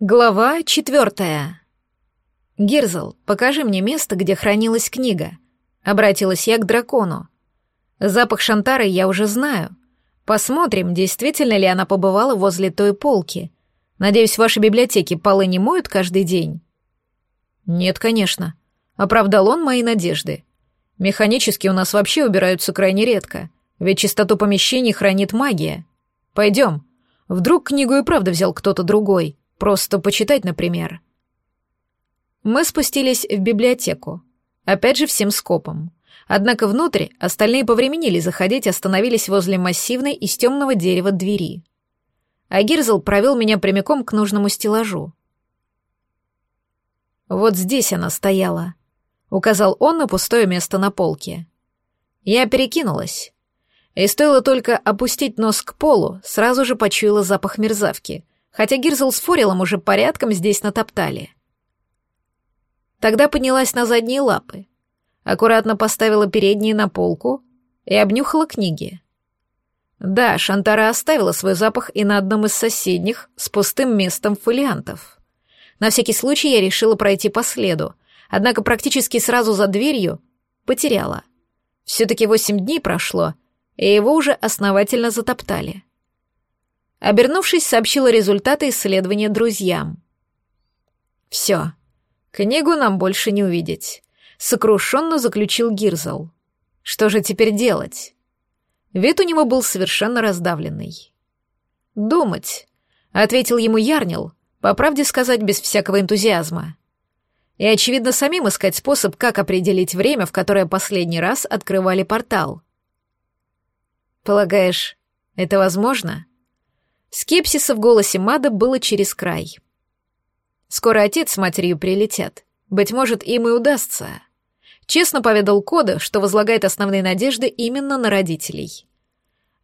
Глава четвертая. «Гирзл, покажи мне место, где хранилась книга», — обратилась я к дракону. «Запах Шантары я уже знаю. Посмотрим, действительно ли она побывала возле той полки. Надеюсь, в вашей библиотеке полы не моют каждый день?» «Нет, конечно», — оправдал он мои надежды. «Механически у нас вообще убираются крайне редко, ведь чистоту помещений хранит магия. Пойдем. Вдруг книгу и правда взял кто-то другой». Просто почитать, например. Мы спустились в библиотеку. Опять же всем скопом. Однако внутрь остальные повременили заходить, остановились возле массивной из темного дерева двери. А провел меня прямиком к нужному стеллажу. «Вот здесь она стояла», — указал он на пустое место на полке. Я перекинулась. И стоило только опустить нос к полу, сразу же почуяла запах мерзавки — хотя Гирзл с Форелом уже порядком здесь натоптали. Тогда поднялась на задние лапы, аккуратно поставила передние на полку и обнюхала книги. Да, Шантара оставила свой запах и на одном из соседних с пустым местом фолиантов. На всякий случай я решила пройти по следу, однако практически сразу за дверью потеряла. Все-таки восемь дней прошло, и его уже основательно затоптали. Обернувшись, сообщила результаты исследования друзьям. «Все. Книгу нам больше не увидеть», — сокрушенно заключил Гирзл. «Что же теперь делать?» Вид у него был совершенно раздавленный. «Думать», — ответил ему Ярнил, по правде сказать, без всякого энтузиазма. И, очевидно, самим искать способ, как определить время, в которое последний раз открывали портал. «Полагаешь, это возможно?» Скепсиса в голосе Мада было через край. «Скоро отец с матерью прилетят. Быть может, им и удастся». Честно поведал Кода, что возлагает основные надежды именно на родителей.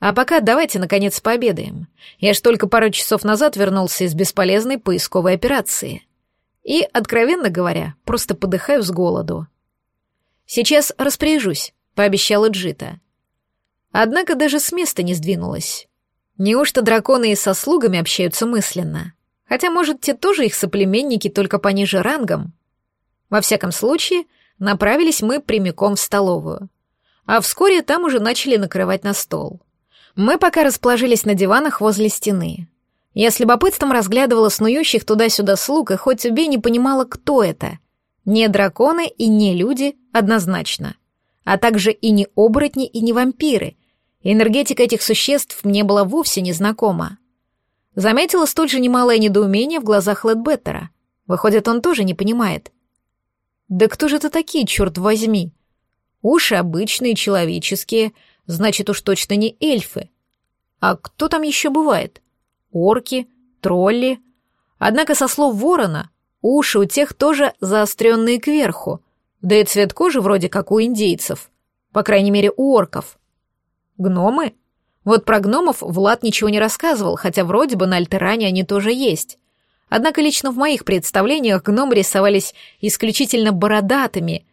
А пока давайте, наконец, пообедаем. Я ж только пару часов назад вернулся из бесполезной поисковой операции. И, откровенно говоря, просто подыхаю с голоду. «Сейчас распоряжусь», — пообещала Джита. Однако даже с места не сдвинулась. Неужто драконы и со слугами общаются мысленно? Хотя, может, те тоже их соплеменники, только пониже рангом? Во всяком случае, направились мы прямиком в столовую. А вскоре там уже начали накрывать на стол. Мы пока расположились на диванах возле стены. Я с любопытством разглядывала снующих туда-сюда слуг, и хоть убей не понимала, кто это. Не драконы и не люди, однозначно. А также и не оборотни, и не вампиры, Энергетика этих существ мне была вовсе не знакома. Заметила столь же немалое недоумение в глазах Ледбеттера. Выходит, он тоже не понимает. Да кто же это такие, черт возьми? Уши обычные, человеческие, значит уж точно не эльфы. А кто там еще бывает? Орки, тролли. Однако, со слов ворона, уши у тех тоже заостренные кверху, да и цвет кожи вроде как у индейцев, по крайней мере у орков — Гномы? Вот про гномов Влад ничего не рассказывал, хотя вроде бы на Альтеране они тоже есть. Однако лично в моих представлениях гномы рисовались исключительно бородатыми,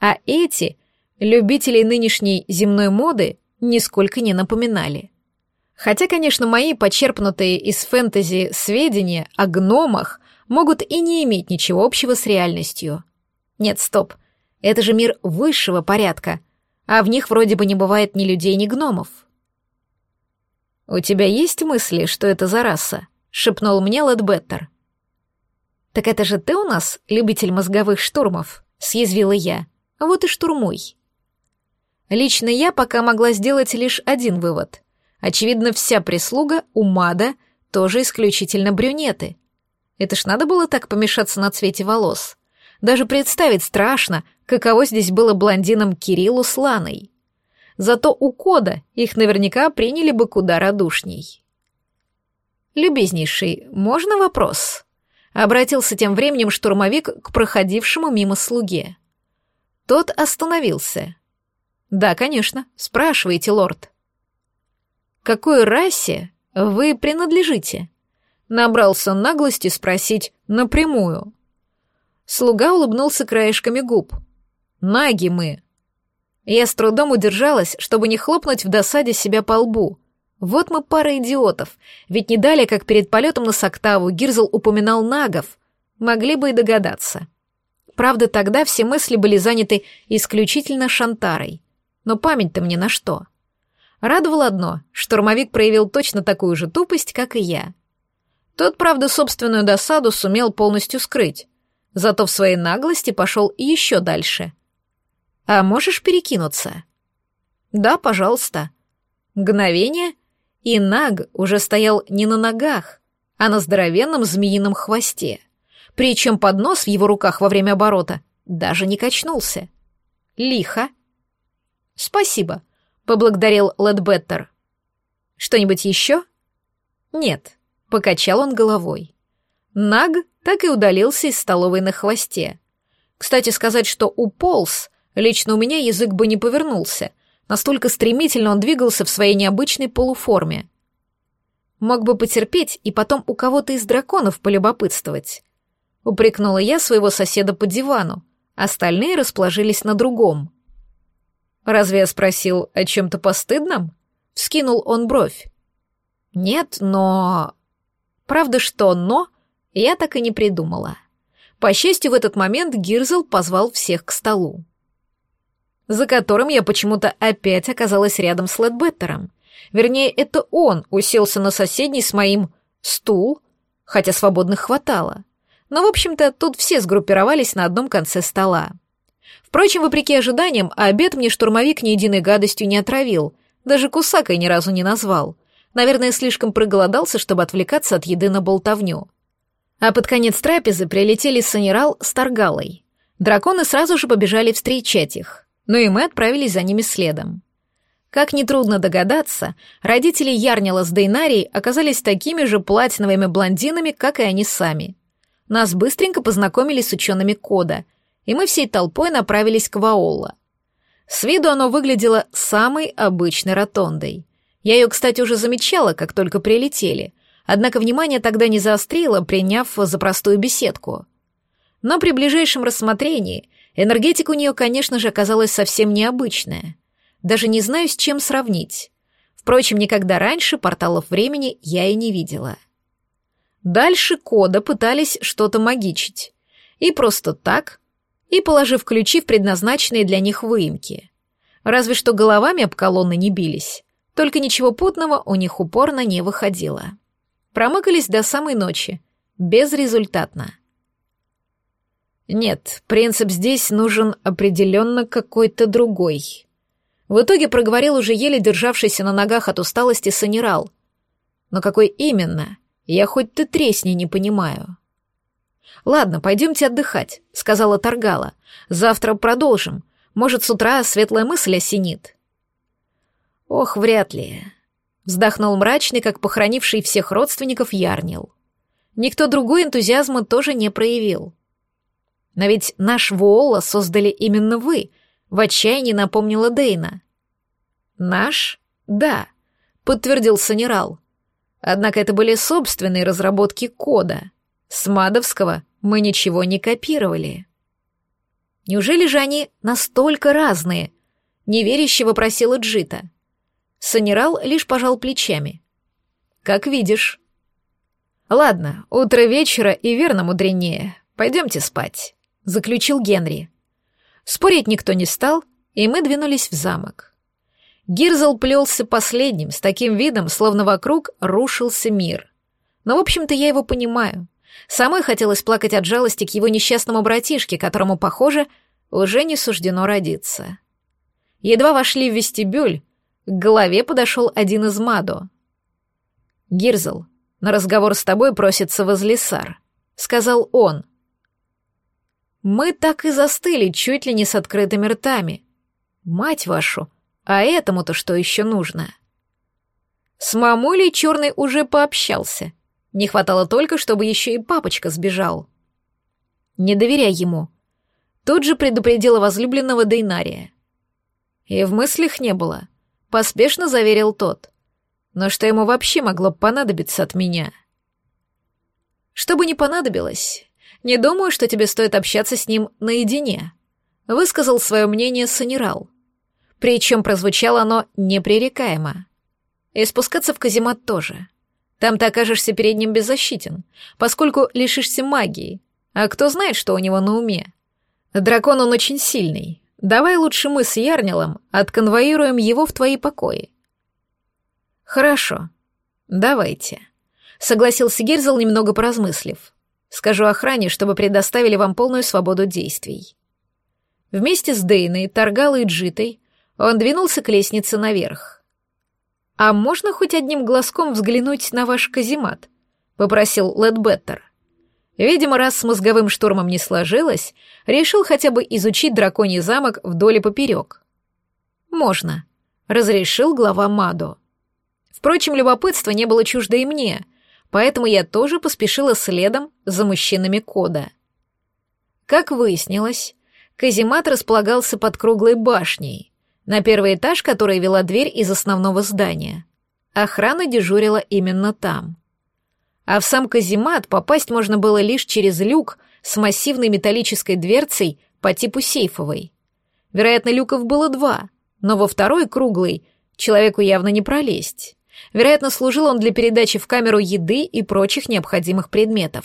а эти, любителей нынешней земной моды, нисколько не напоминали. Хотя, конечно, мои почерпнутые из фэнтези сведения о гномах могут и не иметь ничего общего с реальностью. Нет, стоп. Это же мир высшего порядка — а в них вроде бы не бывает ни людей, ни гномов. «У тебя есть мысли, что это за раса?» — шепнул мне Лэдбеттер. «Так это же ты у нас, любитель мозговых штурмов?» — съязвила я. «Вот и штурмуй». Лично я пока могла сделать лишь один вывод. Очевидно, вся прислуга у Мада тоже исключительно брюнеты. Это ж надо было так помешаться на цвете волос. Даже представить страшно, каково здесь было блондинам Кириллу с Ланой. Зато у Кода их наверняка приняли бы куда радушней. «Любезнейший, можно вопрос?» Обратился тем временем штурмовик к проходившему мимо слуге. Тот остановился. «Да, конечно. Спрашивайте, лорд». «Какой расе вы принадлежите?» Набрался наглости спросить напрямую. Слуга улыбнулся краешками губ. Наги мы. Я с трудом удержалась, чтобы не хлопнуть в досаде себя по лбу. Вот мы пара идиотов, ведь не далее, как перед полетом на Соктаву, Гирзл упоминал нагов. Могли бы и догадаться. Правда, тогда все мысли были заняты исключительно Шантарой. Но память-то мне на что? Радовало одно, штурмовик проявил точно такую же тупость, как и я. Тот, правда, собственную досаду сумел полностью скрыть, зато в своей наглости пошел еще дальше. «А можешь перекинуться?» «Да, пожалуйста». Мгновение, и Наг уже стоял не на ногах, а на здоровенном змеином хвосте. Причем поднос в его руках во время оборота даже не качнулся. Лихо. «Спасибо», — поблагодарил Ледбеттер. «Что-нибудь еще?» «Нет», — покачал он головой. Наг так и удалился из столовой на хвосте. Кстати сказать, что уполз, лично у меня язык бы не повернулся — Настолько стремительно он двигался в своей необычной полуформе. Мог бы потерпеть и потом у кого-то из драконов полюбопытствовать. Упрекнула я своего соседа по дивану, остальные расположились на другом. «Разве я спросил о чем-то постыдном?» — вскинул он бровь. «Нет, но...» Правда, что «но» я так и не придумала. По счастью, в этот момент Гирзл позвал всех к столу за которым я почему-то опять оказалась рядом с Ледбеттером. Вернее, это он уселся на соседний с моим стул, хотя свободных хватало. Но, в общем-то, тут все сгруппировались на одном конце стола. Впрочем, вопреки ожиданиям, обед мне штурмовик ни единой гадостью не отравил, даже кусакой ни разу не назвал. Наверное, слишком проголодался, чтобы отвлекаться от еды на болтовню. А под конец трапезы прилетели Санерал с Таргалой. Драконы сразу же побежали встречать их но и мы отправились за ними следом. Как нетрудно догадаться, родители Ярнила с Дейнарией оказались такими же платиновыми блондинами, как и они сами. Нас быстренько познакомили с учеными Кода, и мы всей толпой направились к Ваолла. С виду оно выглядело самой обычной ротондой. Я ее, кстати, уже замечала, как только прилетели, однако внимание тогда не заострило, приняв за простую беседку. Но при ближайшем рассмотрении Энергетика у нее, конечно же, оказалась совсем необычная. Даже не знаю, с чем сравнить. Впрочем, никогда раньше порталов времени я и не видела. Дальше кода пытались что-то магичить. И просто так, и положив ключи в предназначенные для них выемки. Разве что головами об колонны не бились. Только ничего путного у них упорно не выходило. Промыкались до самой ночи. Безрезультатно. Нет, принцип здесь нужен определенно какой-то другой. В итоге проговорил уже еле державшийся на ногах от усталости санерал. Но какой именно? Я хоть ты тресни не понимаю. Ладно, пойдемте отдыхать, сказала Таргала. Завтра продолжим. Может, с утра светлая мысль осенит. Ох, вряд ли. Вздохнул мрачный, как похоронивший всех родственников Ярнил. Никто другой энтузиазма тоже не проявил. Но ведь наш Вуола создали именно вы, в отчаянии напомнила Дейна. Наш? Да, подтвердил Санерал. Однако это были собственные разработки кода. С Мадовского мы ничего не копировали. Неужели же они настолько разные? Неверяще вопросила Джита. Санерал лишь пожал плечами. Как видишь. Ладно, утро вечера и верно мудренее. Пойдемте спать заключил Генри. Спорить никто не стал, и мы двинулись в замок. Гирзл плелся последним, с таким видом, словно вокруг рушился мир. Но, в общем-то, я его понимаю. Самой хотелось плакать от жалости к его несчастному братишке, которому, похоже, уже не суждено родиться. Едва вошли в вестибюль, к голове подошел один из Мадо. «Гирзл, на разговор с тобой просится Возлисар», — сказал он. Мы так и застыли, чуть ли не с открытыми ртами. Мать вашу, а этому-то что еще нужно? С мамулей черный уже пообщался. Не хватало только, чтобы еще и папочка сбежал. Не доверяй ему. Тут же предупредила возлюбленного Дейнария. И в мыслях не было. Поспешно заверил тот. Но что ему вообще могло понадобиться от меня? Что бы ни понадобилось, не думаю, что тебе стоит общаться с ним наедине», — высказал свое мнение Санерал. Причем прозвучало оно непререкаемо. И спускаться в каземат тоже. Там ты окажешься перед ним беззащитен, поскольку лишишься магии. А кто знает, что у него на уме? Дракон он очень сильный. Давай лучше мы с Ярнилом отконвоируем его в твои покои. Хорошо. Давайте. Согласился Герзел, немного поразмыслив. Скажу охране, чтобы предоставили вам полную свободу действий. Вместе с Дейной, Таргалой и Джитой он двинулся к лестнице наверх. «А можно хоть одним глазком взглянуть на ваш каземат?» — попросил Ледбеттер. Видимо, раз с мозговым штурмом не сложилось, решил хотя бы изучить драконий замок вдоль и поперек. «Можно», — разрешил глава Мадо. Впрочем, любопытство не было чуждо и мне, поэтому я тоже поспешила следом за мужчинами кода. Как выяснилось, каземат располагался под круглой башней, на первый этаж которой вела дверь из основного здания. Охрана дежурила именно там. А в сам каземат попасть можно было лишь через люк с массивной металлической дверцей по типу сейфовой. Вероятно, люков было два, но во второй, круглый, человеку явно не пролезть. Вероятно, служил он для передачи в камеру еды и прочих необходимых предметов.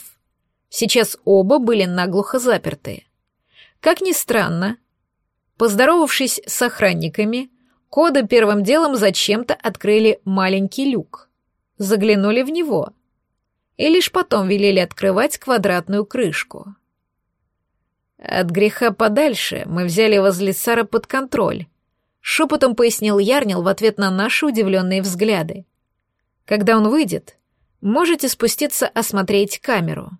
Сейчас оба были наглухо заперты. Как ни странно, поздоровавшись с охранниками, Кода первым делом зачем-то открыли маленький люк. Заглянули в него — и лишь потом велели открывать квадратную крышку. От греха подальше мы взяли возле Сара под контроль, шепотом пояснил Ярнил в ответ на наши удивленные взгляды. Когда он выйдет, можете спуститься осмотреть камеру.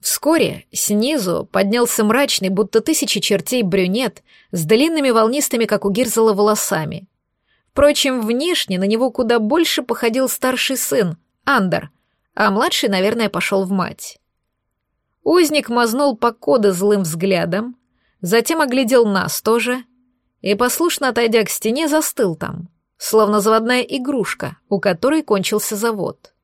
Вскоре снизу поднялся мрачный, будто тысячи чертей брюнет с длинными волнистыми, как у Гирзела, волосами. Впрочем, внешне на него куда больше походил старший сын, Андер, а младший, наверное, пошел в мать. Узник мазнул по коду злым взглядом, затем оглядел нас тоже и, послушно отойдя к стене, застыл там, словно заводная игрушка, у которой кончился завод.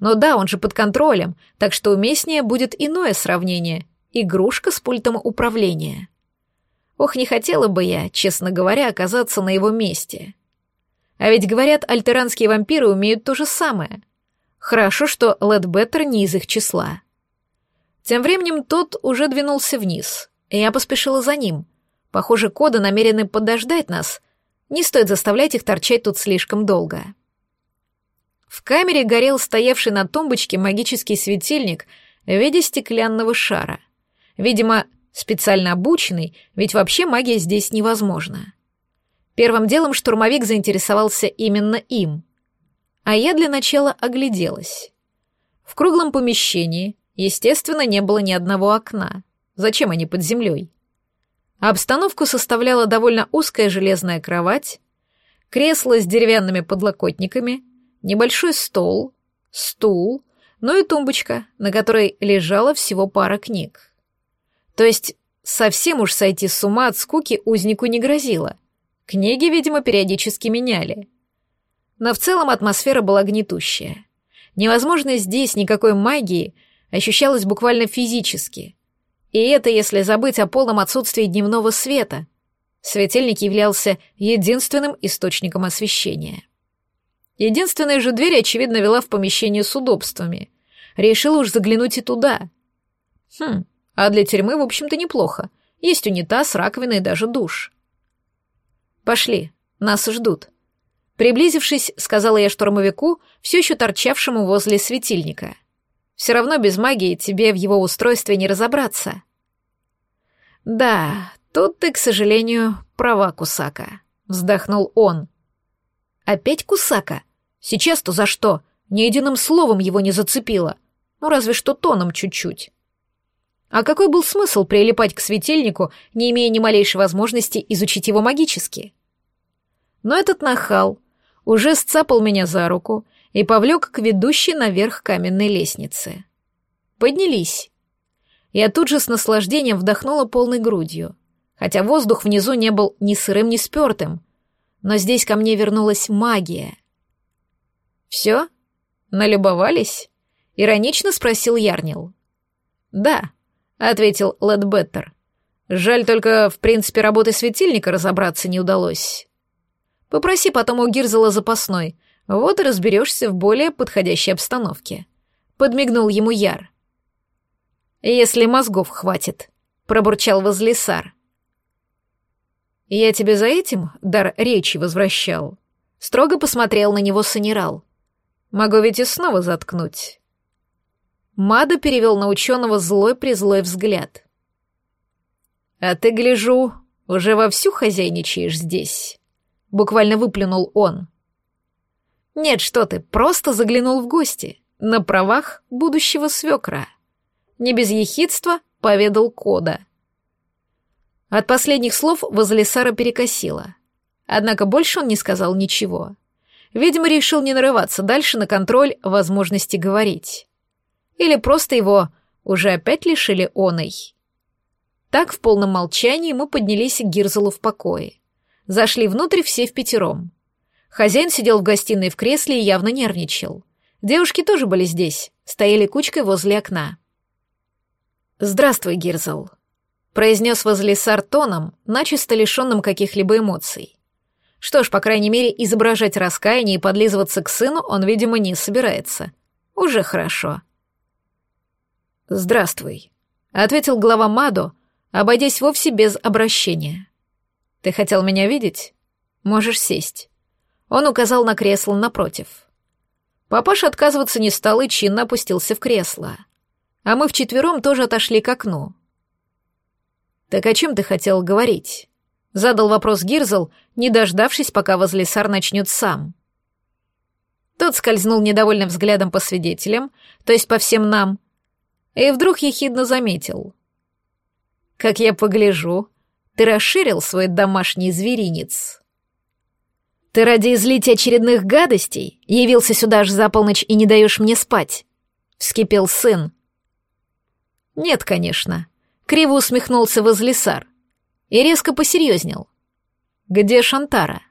Но да, он же под контролем, так что уместнее будет иное сравнение — игрушка с пультом управления. Ох, не хотела бы я, честно говоря, оказаться на его месте. А ведь, говорят, альтеранские вампиры умеют то же самое — Хорошо, что Ледбеттер не из их числа. Тем временем тот уже двинулся вниз, и я поспешила за ним. Похоже, коды намерены подождать нас. Не стоит заставлять их торчать тут слишком долго. В камере горел стоявший на тумбочке магический светильник в виде стеклянного шара. Видимо, специально обученный, ведь вообще магия здесь невозможна. Первым делом штурмовик заинтересовался именно им — а я для начала огляделась. В круглом помещении, естественно, не было ни одного окна. Зачем они под землей? Обстановку составляла довольно узкая железная кровать, кресло с деревянными подлокотниками, небольшой стол, стул, ну и тумбочка, на которой лежала всего пара книг. То есть совсем уж сойти с ума от скуки узнику не грозило. Книги, видимо, периодически меняли но в целом атмосфера была гнетущая. Невозможно здесь никакой магии ощущалось буквально физически. И это если забыть о полном отсутствии дневного света. Светильник являлся единственным источником освещения. Единственная же дверь, очевидно, вела в помещение с удобствами. Решил уж заглянуть и туда. Хм, а для тюрьмы, в общем-то, неплохо. Есть унитаз, раковина и даже душ. Пошли, нас ждут. Приблизившись, сказала я штурмовику, все еще торчавшему возле светильника. Все равно без магии тебе в его устройстве не разобраться. Да, тут ты, к сожалению, права, Кусака, вздохнул он. Опять Кусака? Сейчас-то за что? Ни единым словом его не зацепило. Ну, разве что тоном чуть-чуть. А какой был смысл прилипать к светильнику, не имея ни малейшей возможности изучить его магически? Но этот нахал уже сцапал меня за руку и повлек к ведущей наверх каменной лестнице. Поднялись. Я тут же с наслаждением вдохнула полной грудью, хотя воздух внизу не был ни сырым, ни спертым, но здесь ко мне вернулась магия. «Все? Налюбовались?» — иронично спросил Ярнил. «Да», — ответил Ледбеттер. «Жаль только, в принципе, работы светильника разобраться не удалось». Попроси потом у Гирзела запасной, вот и разберешься в более подходящей обстановке. Подмигнул ему Яр. Если мозгов хватит, пробурчал возлесар. Я тебе за этим дар речи возвращал. Строго посмотрел на него Санерал. Могу ведь и снова заткнуть. Мада перевел на ученого злой-призлой взгляд. «А ты, гляжу, уже вовсю хозяйничаешь здесь?» Буквально выплюнул он. «Нет, что ты, просто заглянул в гости, на правах будущего свекра». Не без ехидства поведал Кода. От последних слов возле Сара перекосило. Однако больше он не сказал ничего. Видимо, решил не нарываться дальше на контроль возможности говорить. Или просто его уже опять лишили оной. Так в полном молчании мы поднялись к Гирзелу в покое. Зашли внутрь все в пятером. Хозяин сидел в гостиной в кресле и явно нервничал. Девушки тоже были здесь, стояли кучкой возле окна. «Здравствуй, Гирзел», — произнес возле тоном, начисто лишенным каких-либо эмоций. Что ж, по крайней мере, изображать раскаяние и подлизываться к сыну он, видимо, не собирается. Уже хорошо. «Здравствуй», — ответил глава Мадо, обойдясь вовсе без обращения. «Ты хотел меня видеть? Можешь сесть». Он указал на кресло напротив. Папаша отказываться не стал и чинно опустился в кресло. А мы вчетвером тоже отошли к окну. «Так о чем ты хотел говорить?» — задал вопрос Гирзл, не дождавшись, пока возле сар начнет сам. Тот скользнул недовольным взглядом по свидетелям, то есть по всем нам, и вдруг ехидно заметил. «Как я погляжу, ты расширил свой домашний зверинец». «Ты ради излить очередных гадостей явился сюда аж за полночь и не даешь мне спать?» — вскипел сын. «Нет, конечно», — криво усмехнулся возлесар и резко посерьезнел. «Где Шантара?»